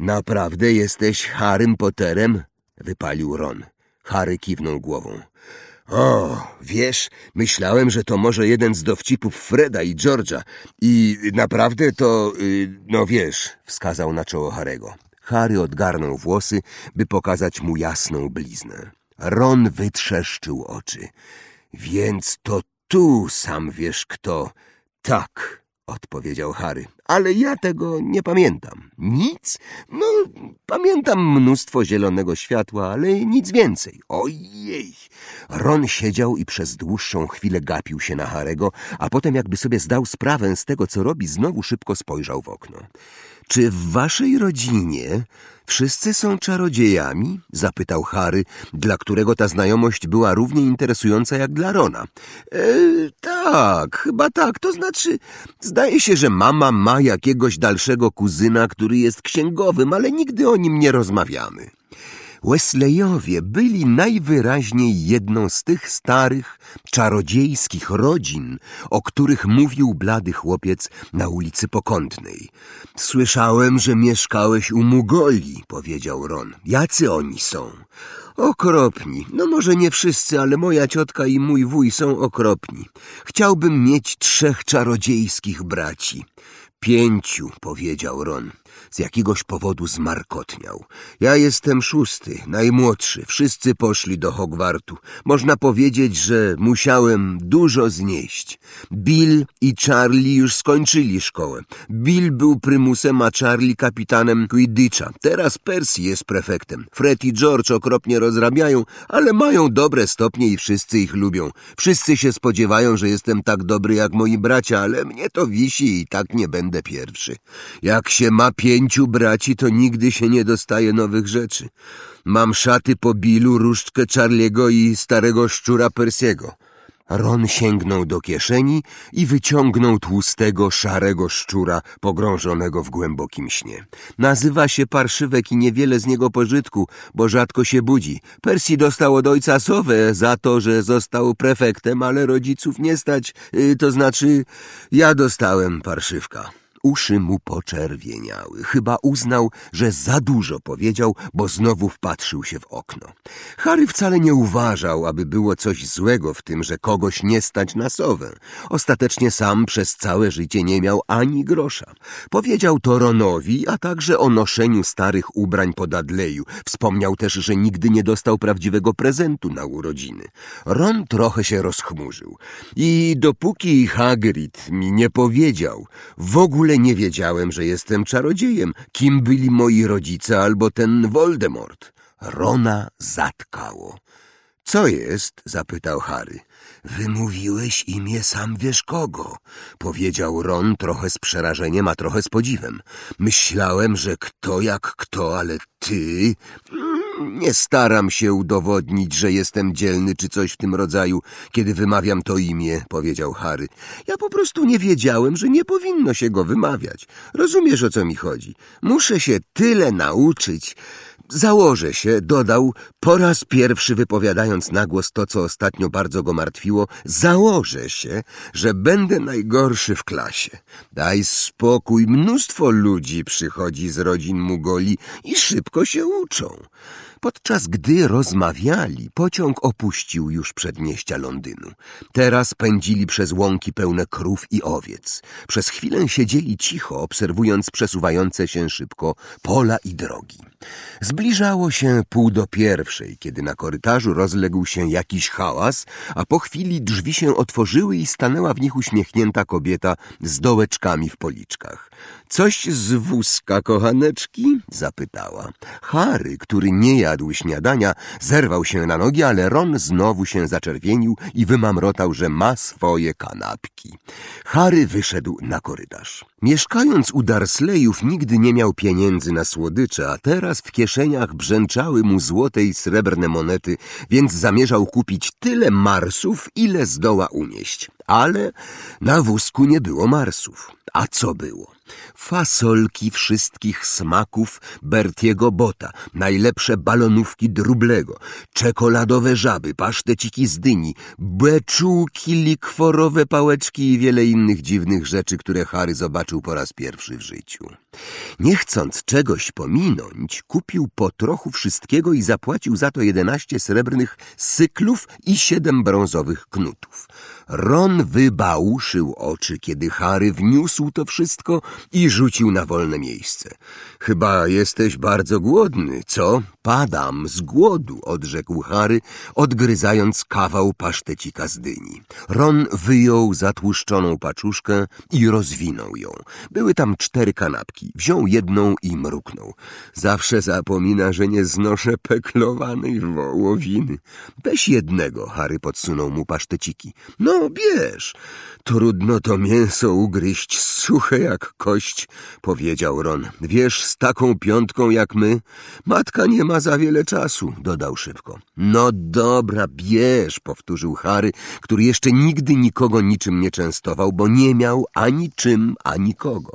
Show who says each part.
Speaker 1: Naprawdę jesteś Harrym Potterem? Wypalił Ron. Harry kiwnął głową. O, wiesz, myślałem, że to może jeden z dowcipów Freda i George'a i naprawdę to, y, no wiesz, wskazał na czoło Harego. Harry odgarnął włosy, by pokazać mu jasną bliznę. Ron wytrzeszczył oczy. Więc to tu sam wiesz kto. Tak, odpowiedział Harry. Ale ja tego nie pamiętam. Nic? No, pamiętam mnóstwo zielonego światła, ale nic więcej. Ojej! Ron siedział i przez dłuższą chwilę gapił się na Harego, a potem jakby sobie zdał sprawę z tego, co robi, znowu szybko spojrzał w okno. Czy w waszej rodzinie wszyscy są czarodziejami? Zapytał Harry, dla którego ta znajomość była równie interesująca jak dla Rona. E, tak, chyba tak. To znaczy, zdaje się, że mama ma jakiegoś dalszego kuzyna, który jest księgowym, ale nigdy o nim nie rozmawiamy. Wesleyowie byli najwyraźniej jedną z tych starych, czarodziejskich rodzin, o których mówił blady chłopiec na ulicy Pokątnej. Słyszałem, że mieszkałeś u Mugoli, powiedział Ron. Jacy oni są? Okropni. No może nie wszyscy, ale moja ciotka i mój wuj są okropni. Chciałbym mieć trzech czarodziejskich braci. Pięciu, powiedział Ron. Z jakiegoś powodu zmarkotniał. Ja jestem szósty, najmłodszy. Wszyscy poszli do Hogwartu. Można powiedzieć, że musiałem dużo znieść. Bill i Charlie już skończyli szkołę. Bill był prymusem, a Charlie kapitanem Quidditcha. Teraz Percy jest prefektem. Fred i George okropnie rozrabiają, ale mają dobre stopnie i wszyscy ich lubią. Wszyscy się spodziewają, że jestem tak dobry jak moi bracia, ale mnie to wisi i tak nie będę pierwszy. Jak się ma pięciu braci, to nigdy się nie dostaje nowych rzeczy. Mam szaty po Billu, różdżkę Charliego i starego szczura Persiego. Ron sięgnął do kieszeni i wyciągnął tłustego, szarego szczura pogrążonego w głębokim śnie. Nazywa się parszywek i niewiele z niego pożytku, bo rzadko się budzi. Persi dostał od ojca sowę za to, że został prefektem, ale rodziców nie stać, y, to znaczy ja dostałem parszywka. Uszy mu poczerwieniały. Chyba uznał, że za dużo powiedział, bo znowu wpatrzył się w okno. Harry wcale nie uważał, aby było coś złego w tym, że kogoś nie stać na sowę. Ostatecznie sam przez całe życie nie miał ani grosza. Powiedział to Ronowi, a także o noszeniu starych ubrań po Dudleyu. Wspomniał też, że nigdy nie dostał prawdziwego prezentu na urodziny. Ron trochę się rozchmurzył. I dopóki Hagrid mi nie powiedział, w ogóle ogóle nie wiedziałem, że jestem czarodziejem. Kim byli moi rodzice albo ten Voldemort? Rona zatkało. Co jest? zapytał Harry. Wymówiłeś imię sam wiesz kogo, powiedział Ron trochę z przerażeniem, a trochę z podziwem. Myślałem, że kto jak kto, ale ty... Nie staram się udowodnić, że jestem dzielny czy coś w tym rodzaju, kiedy wymawiam to imię, powiedział Harry. Ja po prostu nie wiedziałem, że nie powinno się go wymawiać. Rozumiesz, o co mi chodzi? Muszę się tyle nauczyć. Założę się, dodał, po raz pierwszy wypowiadając na głos to, co ostatnio bardzo go martwiło, założę się, że będę najgorszy w klasie. Daj spokój, mnóstwo ludzi przychodzi z rodzin Mugoli i szybko się uczą. Podczas gdy rozmawiali, pociąg opuścił już przedmieścia Londynu. Teraz pędzili przez łąki pełne krów i owiec. Przez chwilę siedzieli cicho, obserwując przesuwające się szybko pola i drogi. Zbliżało się pół do pierwszej, kiedy na korytarzu rozległ się jakiś hałas, a po chwili drzwi się otworzyły i stanęła w nich uśmiechnięta kobieta z dołeczkami w policzkach. Coś z wózka, kochaneczki? zapytała. Harry, który nie jadł śniadania, zerwał się na nogi, ale Ron znowu się zaczerwienił i wymamrotał, że ma swoje kanapki. Harry wyszedł na korytarz. Mieszkając u Darsleyów nigdy nie miał pieniędzy na słodycze, a teraz w kieszeniach brzęczały mu złote i srebrne monety, więc zamierzał kupić tyle marsów, ile zdoła unieść. Ale na wózku nie było marsów. A co było? Fasolki wszystkich smaków Bertiego Bota, najlepsze balonówki drublego, czekoladowe żaby, paszteciki z dyni, beczułki, likworowe pałeczki i wiele innych dziwnych rzeczy, które Harry zobaczył po raz pierwszy w życiu. Nie chcąc czegoś pominąć, kupił po trochu wszystkiego i zapłacił za to jedenaście srebrnych syklów i siedem brązowych knutów. Ron wybałuszył oczy, kiedy Harry wniósł to wszystko i rzucił na wolne miejsce. Chyba jesteś bardzo głodny, co? Padam z głodu, odrzekł Harry, odgryzając kawał pasztecika z dyni. Ron wyjął zatłuszczoną paczuszkę i rozwinął ją. Były tam cztery kanapki. Wziął jedną i mruknął. Zawsze zapomina, że nie znoszę peklowanej wołowiny. Weź jednego, Harry podsunął mu paszteciki. Bierz. Trudno to mięso ugryźć, suche jak kość, powiedział Ron. Wiesz, z taką piątką jak my, matka nie ma za wiele czasu, dodał szybko. No dobra, bierz, powtórzył Harry, który jeszcze nigdy nikogo niczym nie częstował, bo nie miał ani czym, ani kogo.